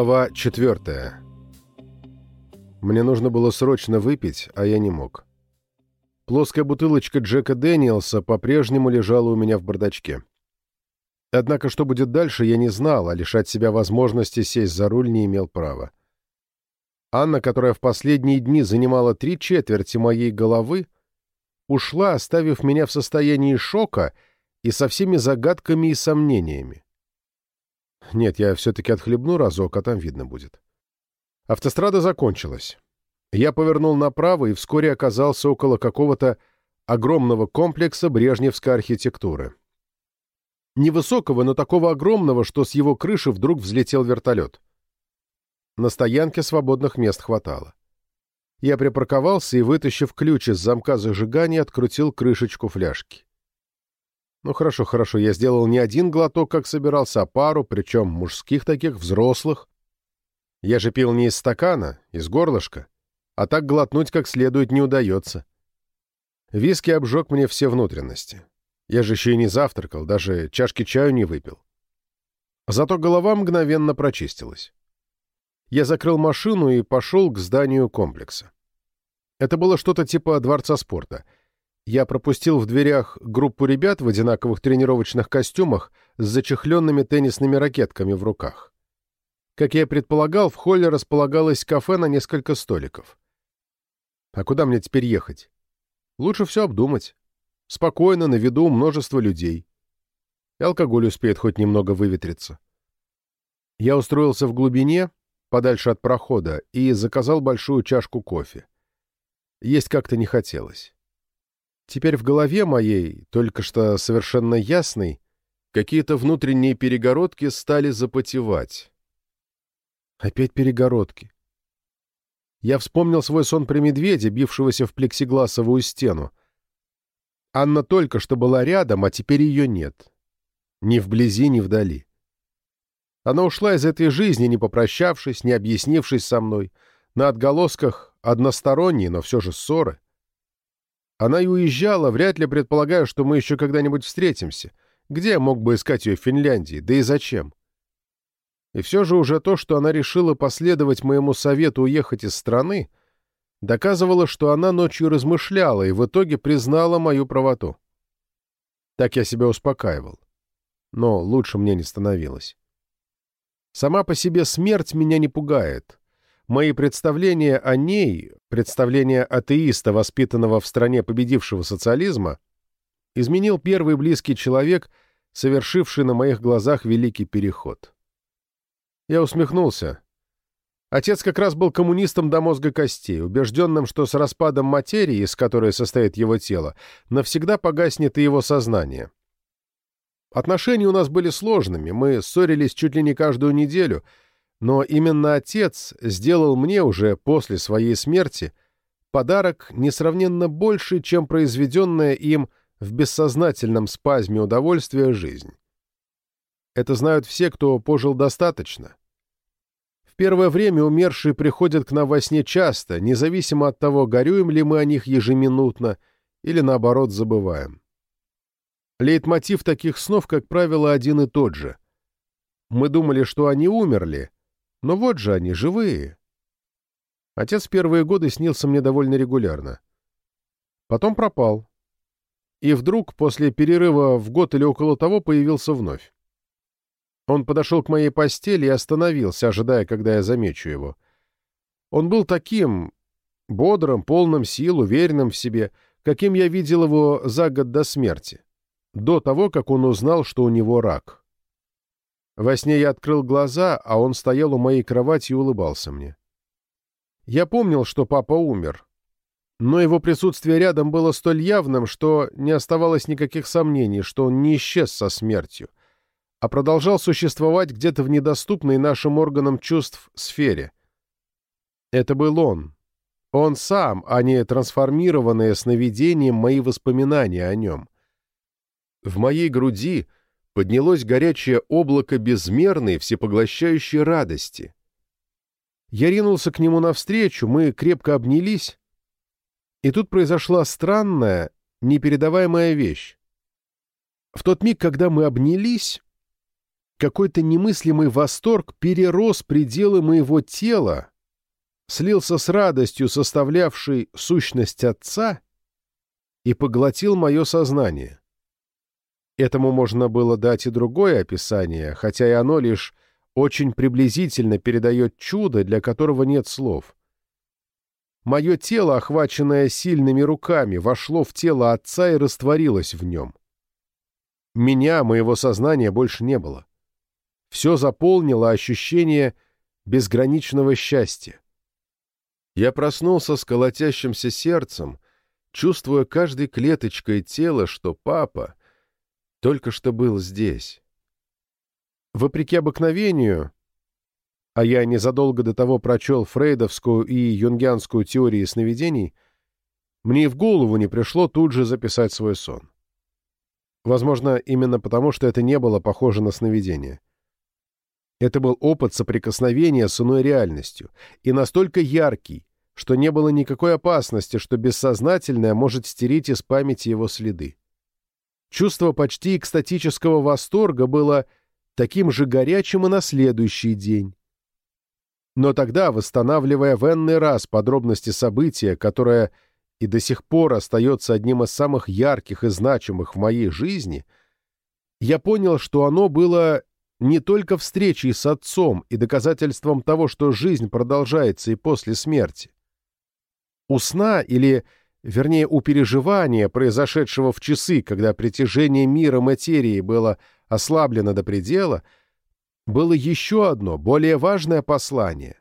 Глава четвертая. Мне нужно было срочно выпить, а я не мог. Плоская бутылочка Джека Дэниелса по-прежнему лежала у меня в бардачке. Однако, что будет дальше, я не знал, а лишать себя возможности сесть за руль не имел права. Анна, которая в последние дни занимала три четверти моей головы, ушла, оставив меня в состоянии шока и со всеми загадками и сомнениями. Нет, я все-таки отхлебну разок, а там видно будет. Автострада закончилась. Я повернул направо и вскоре оказался около какого-то огромного комплекса брежневской архитектуры. Невысокого, но такого огромного, что с его крыши вдруг взлетел вертолет. На стоянке свободных мест хватало. Я припарковался и, вытащив ключ из замка зажигания, открутил крышечку фляжки. Ну хорошо, хорошо, я сделал не один глоток, как собирался, а пару, причем мужских таких, взрослых. Я же пил не из стакана, из горлышка, а так глотнуть как следует не удается. Виски обжег мне все внутренности. Я же еще и не завтракал, даже чашки чаю не выпил. Зато голова мгновенно прочистилась. Я закрыл машину и пошел к зданию комплекса. Это было что-то типа дворца спорта — я пропустил в дверях группу ребят в одинаковых тренировочных костюмах с зачехленными теннисными ракетками в руках. Как я предполагал, в холле располагалось кафе на несколько столиков. А куда мне теперь ехать? Лучше все обдумать. Спокойно, на виду множество людей. И алкоголь успеет хоть немного выветриться. Я устроился в глубине, подальше от прохода, и заказал большую чашку кофе. Есть как-то не хотелось. Теперь в голове моей, только что совершенно ясной, какие-то внутренние перегородки стали запотевать. Опять перегородки. Я вспомнил свой сон при медведе, бившегося в плексигласовую стену. Анна только что была рядом, а теперь ее нет. Ни вблизи, ни вдали. Она ушла из этой жизни, не попрощавшись, не объяснившись со мной, на отголосках односторонней, но все же ссоры. Она и уезжала, вряд ли предполагая, что мы еще когда-нибудь встретимся. Где я мог бы искать ее в Финляндии? Да и зачем? И все же уже то, что она решила последовать моему совету уехать из страны, доказывало, что она ночью размышляла и в итоге признала мою правоту. Так я себя успокаивал. Но лучше мне не становилось. Сама по себе смерть меня не пугает. Мои представления о ней, представления атеиста, воспитанного в стране победившего социализма, изменил первый близкий человек, совершивший на моих глазах великий переход. Я усмехнулся. Отец как раз был коммунистом до мозга костей, убежденным, что с распадом материи, из которой состоит его тело, навсегда погаснет и его сознание. Отношения у нас были сложными, мы ссорились чуть ли не каждую неделю — но именно отец сделал мне уже после своей смерти подарок несравненно больше, чем произведенная им в бессознательном спазме удовольствия жизнь. Это знают все, кто пожил достаточно. В первое время умершие приходят к нам во сне часто, независимо от того, горюем ли мы о них ежеминутно или, наоборот, забываем. Лейтмотив таких снов, как правило, один и тот же. Мы думали, что они умерли, но вот же они, живые. Отец первые годы снился мне довольно регулярно. Потом пропал. И вдруг, после перерыва в год или около того, появился вновь. Он подошел к моей постели и остановился, ожидая, когда я замечу его. Он был таким, бодрым, полным сил, уверенным в себе, каким я видел его за год до смерти, до того, как он узнал, что у него рак. Во сне я открыл глаза, а он стоял у моей кровати и улыбался мне. Я помнил, что папа умер, но его присутствие рядом было столь явным, что не оставалось никаких сомнений, что он не исчез со смертью, а продолжал существовать где-то в недоступной нашим органам чувств сфере. Это был он. Он сам, а не трансформированное сновидением мои воспоминания о нем. В моей груди — поднялось горячее облако безмерной, всепоглощающей радости. Я ринулся к нему навстречу, мы крепко обнялись, и тут произошла странная, непередаваемая вещь. В тот миг, когда мы обнялись, Какой-то немыслимый восторг перерос пределы моего тела, слился с радостью, составлявшей сущность Отца, и поглотил мое сознание. Этому можно было дать и другое описание, хотя и оно лишь очень приблизительно передает чудо, для которого нет слов. Мое тело, охваченное сильными руками, вошло в тело отца и растворилось в нем. Меня, моего сознания, больше не было. Все заполнило ощущение безграничного счастья. Я проснулся с колотящимся сердцем, чувствуя каждой клеточкой тела, что папа только что был здесь. Вопреки обыкновению, а я незадолго до того прочел фрейдовскую и юнгианскую теории сновидений, мне в голову не пришло тут же записать свой сон. Возможно, именно потому, что это не было похоже на сновидение. Это был опыт соприкосновения с иной реальностью, и настолько яркий, что не было никакой опасности, что бессознательное может стереть из памяти его следы. Чувство почти экстатического восторга было таким же горячим и на следующий день. Но тогда, восстанавливая в энный раз подробности события, которое и до сих пор остается одним из самых ярких и значимых в моей жизни, я понял, что оно было не только встречей с отцом и доказательством того, что жизнь продолжается и после смерти. У сна или, вернее, у переживания, произошедшего в часы, когда притяжение мира материи было ослаблено до предела, было еще одно, более важное послание.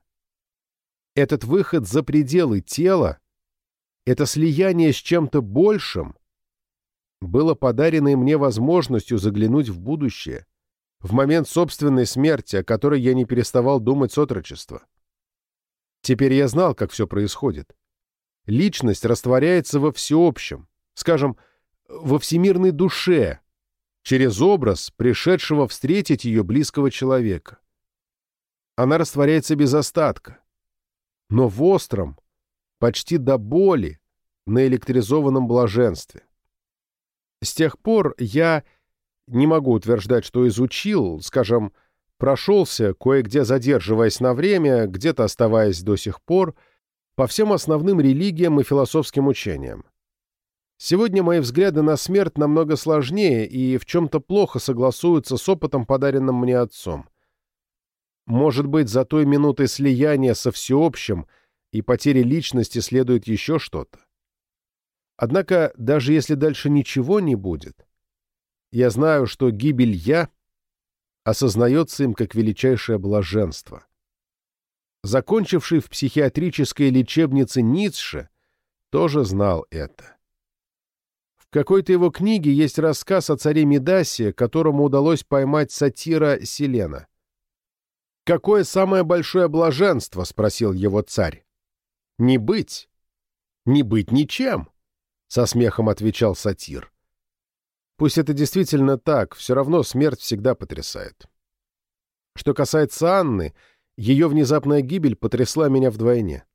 Этот выход за пределы тела, это слияние с чем-то большим, было подарено мне возможностью заглянуть в будущее, в момент собственной смерти, о которой я не переставал думать с отрочества. Теперь я знал, как все происходит. Личность растворяется во всеобщем, скажем, во всемирной душе, через образ пришедшего встретить ее близкого человека. Она растворяется без остатка, но в остром, почти до боли, на электризованном блаженстве. С тех пор я не могу утверждать, что изучил, скажем, прошелся, кое-где задерживаясь на время, где-то оставаясь до сих пор, по всем основным религиям и философским учениям. Сегодня мои взгляды на смерть намного сложнее и в чем-то плохо согласуются с опытом, подаренным мне отцом. Может быть, за той минутой слияния со всеобщим и потери личности следует еще что-то. Однако, даже если дальше ничего не будет, я знаю, что гибель «я» осознается им как величайшее блаженство. Закончивший в психиатрической лечебнице Ницше тоже знал это. В какой-то его книге есть рассказ о царе Медасе, которому удалось поймать сатира Селена. «Какое самое большое блаженство?» — спросил его царь. «Не быть. Не быть ничем», — со смехом отвечал сатир. Пусть это действительно так, все равно смерть всегда потрясает. Что касается Анны, ее внезапная гибель потрясла меня вдвойне.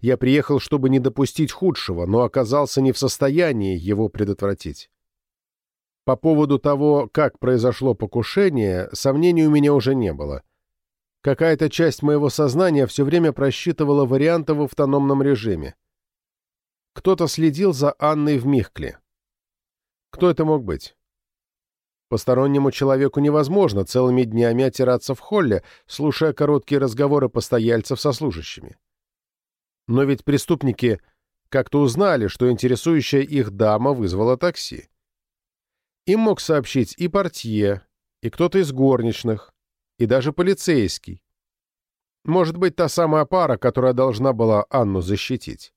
Я приехал, чтобы не допустить худшего, но оказался не в состоянии его предотвратить. По поводу того, как произошло покушение, сомнений у меня уже не было. Какая-то часть моего сознания все время просчитывала варианты в автономном режиме. Кто-то следил за Анной в Михкле. Кто это мог быть? Постороннему человеку невозможно целыми днями отираться в холле, слушая короткие разговоры постояльцев со служащими. Но ведь преступники как-то узнали, что интересующая их дама вызвала такси. Им мог сообщить и портье, и кто-то из горничных, и даже полицейский. Может быть, та самая пара, которая должна была Анну защитить.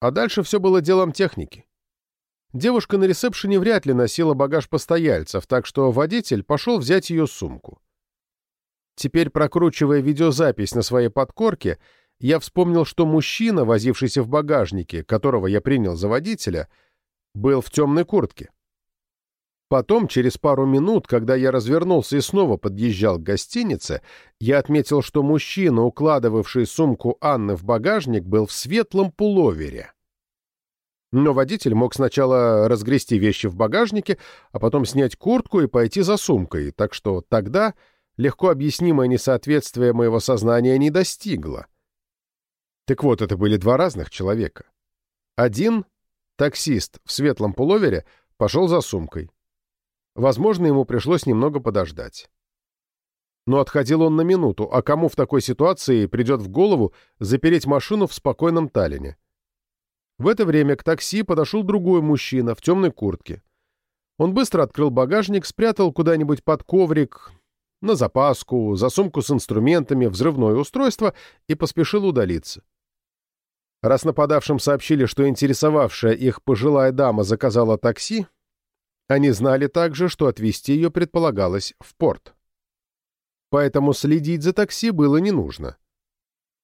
А дальше все было делом техники. Девушка на ресепшене вряд ли носила багаж постояльцев, так что водитель пошел взять ее сумку. Теперь, прокручивая видеозапись на своей подкорке, я вспомнил, что мужчина, возившийся в багажнике, которого я принял за водителя, был в темной куртке. Потом, через пару минут, когда я развернулся и снова подъезжал к гостинице, я отметил, что мужчина, укладывавший сумку Анны в багажник, был в светлом пуловере. Но водитель мог сначала разгрести вещи в багажнике, а потом снять куртку и пойти за сумкой, так что тогда легко объяснимое несоответствие моего сознания не достигло. Так вот, это были два разных человека. Один, таксист в светлом пуловере, пошел за сумкой. Возможно, ему пришлось немного подождать. Но отходил он на минуту, а кому в такой ситуации придет в голову запереть машину в спокойном Таллине? В это время к такси подошел другой мужчина в темной куртке. Он быстро открыл багажник, спрятал куда-нибудь под коврик, на запаску, за сумку с инструментами, взрывное устройство и поспешил удалиться. Раз нападавшим сообщили, что интересовавшая их пожилая дама заказала такси, они знали также, что отвезти ее предполагалось в порт. Поэтому следить за такси было не нужно.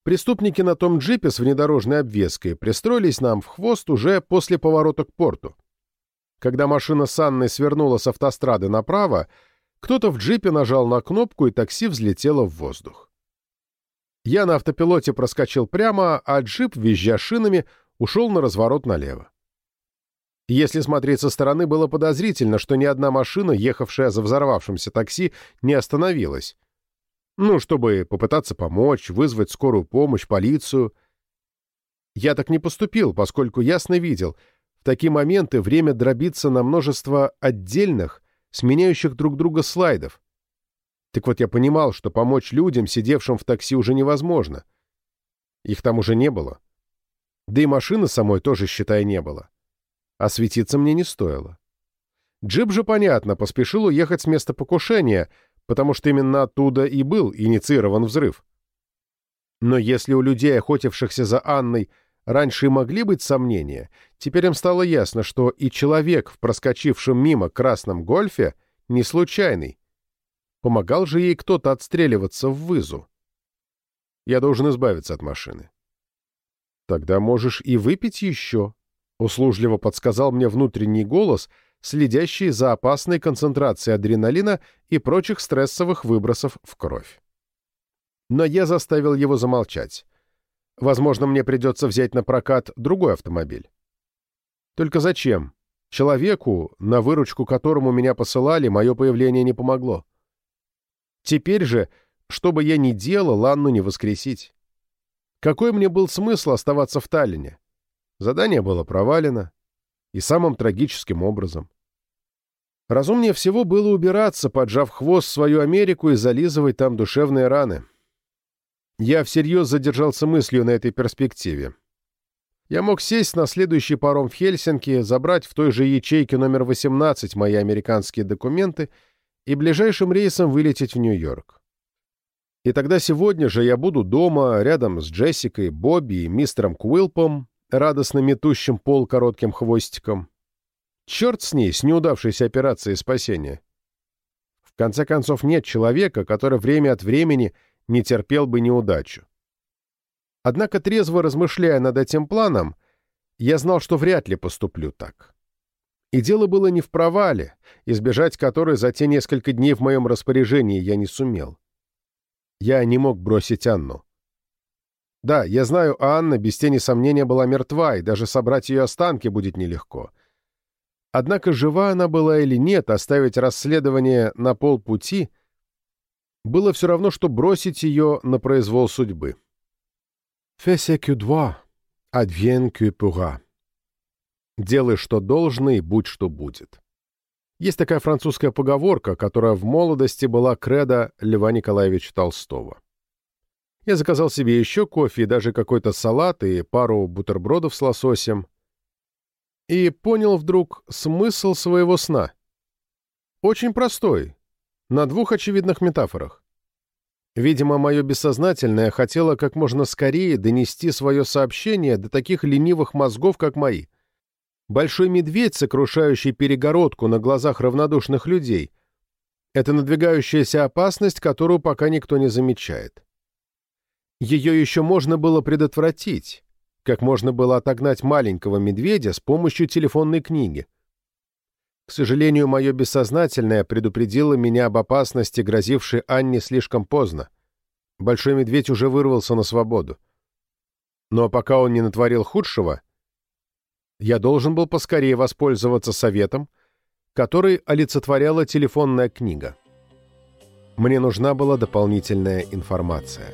Преступники на том джипе с внедорожной обвеской пристроились нам в хвост уже после поворота к порту. Когда машина с Анной свернула с автострады направо, кто-то в джипе нажал на кнопку, и такси взлетело в воздух. Я на автопилоте проскочил прямо, а джип, визжа шинами, ушел на разворот налево. Если смотреть со стороны, было подозрительно, что ни одна машина, ехавшая за взорвавшимся такси, не остановилась, ну, чтобы попытаться помочь, вызвать скорую помощь, полицию. Я так не поступил, поскольку ясно видел, в такие моменты время дробится на множество отдельных, сменяющих друг друга слайдов. Так вот я понимал, что помочь людям, сидевшим в такси, уже невозможно. Их там уже не было. Да и машины самой тоже, считай, не было. А светиться мне не стоило. Джип же, понятно, поспешил уехать с места покушения — потому что именно оттуда и был инициирован взрыв. Но если у людей, охотившихся за Анной, раньше и могли быть сомнения, теперь им стало ясно, что и человек в проскочившем мимо красном гольфе не случайный. Помогал же ей кто-то отстреливаться в вызу. Я должен избавиться от машины. Тогда можешь и выпить еще, — услужливо подсказал мне внутренний голос — следящий за опасной концентрацией адреналина и прочих стрессовых выбросов в кровь. Но я заставил его замолчать. Возможно, мне придется взять на прокат другой автомобиль. Только зачем? Человеку, на выручку которому меня посылали, мое появление не помогло. Теперь же, что бы я ни делал, Анну не воскресить. Какой мне был смысл оставаться в Таллине? Задание было провалено. И самым трагическим образом. Разумнее всего было убираться, поджав хвост в свою Америку и зализывать там душевные раны. Я всерьез задержался мыслью на этой перспективе. Я мог сесть на следующий паром в Хельсинки, забрать в той же ячейке номер 18 мои американские документы и ближайшим рейсом вылететь в Нью-Йорк. И тогда сегодня же я буду дома, рядом с Джессикой, Бобби и мистером Куилпом, радостно метущим пол коротким хвостиком, Черт с ней, с неудавшейся операцией спасения. В конце концов, нет человека, который время от времени не терпел бы неудачу. Однако, трезво размышляя над этим планом, я знал, что вряд ли поступлю так. И дело было не в провале, избежать которой за те несколько дней в моем распоряжении я не сумел. Я не мог бросить Анну. Да, я знаю, Анна без тени сомнения была мертва, и даже собрать ее останки будет нелегко — Однако жива она была или нет, оставить расследование на полпути было все равно, что бросить ее на произвол судьбы. «Fais que dois, advienne que pourra». «Делай, что должно, и будь, что будет». Есть такая французская поговорка, которая в молодости была кредо Льва Николаевича Толстого. Я заказал себе еще кофе и даже какой-то салат и пару бутербродов с лососем, и понял вдруг смысл своего сна. Очень простой, на двух очевидных метафорах. Видимо, мое бессознательное хотело как можно скорее донести свое сообщение до таких ленивых мозгов, как мои. Большой медведь, сокрушающий перегородку на глазах равнодушных людей, это надвигающаяся опасность, которую пока никто не замечает. Ее еще можно было предотвратить, как можно было отогнать маленького медведя с помощью телефонной книги. К сожалению, мое бессознательное предупредило меня об опасности, грозившей Анне слишком поздно. Большой медведь уже вырвался на свободу. Но пока он не натворил худшего, Я должен был поскорее воспользоваться советом, который олицетворяла телефонная книга. Мне нужна была дополнительная информация.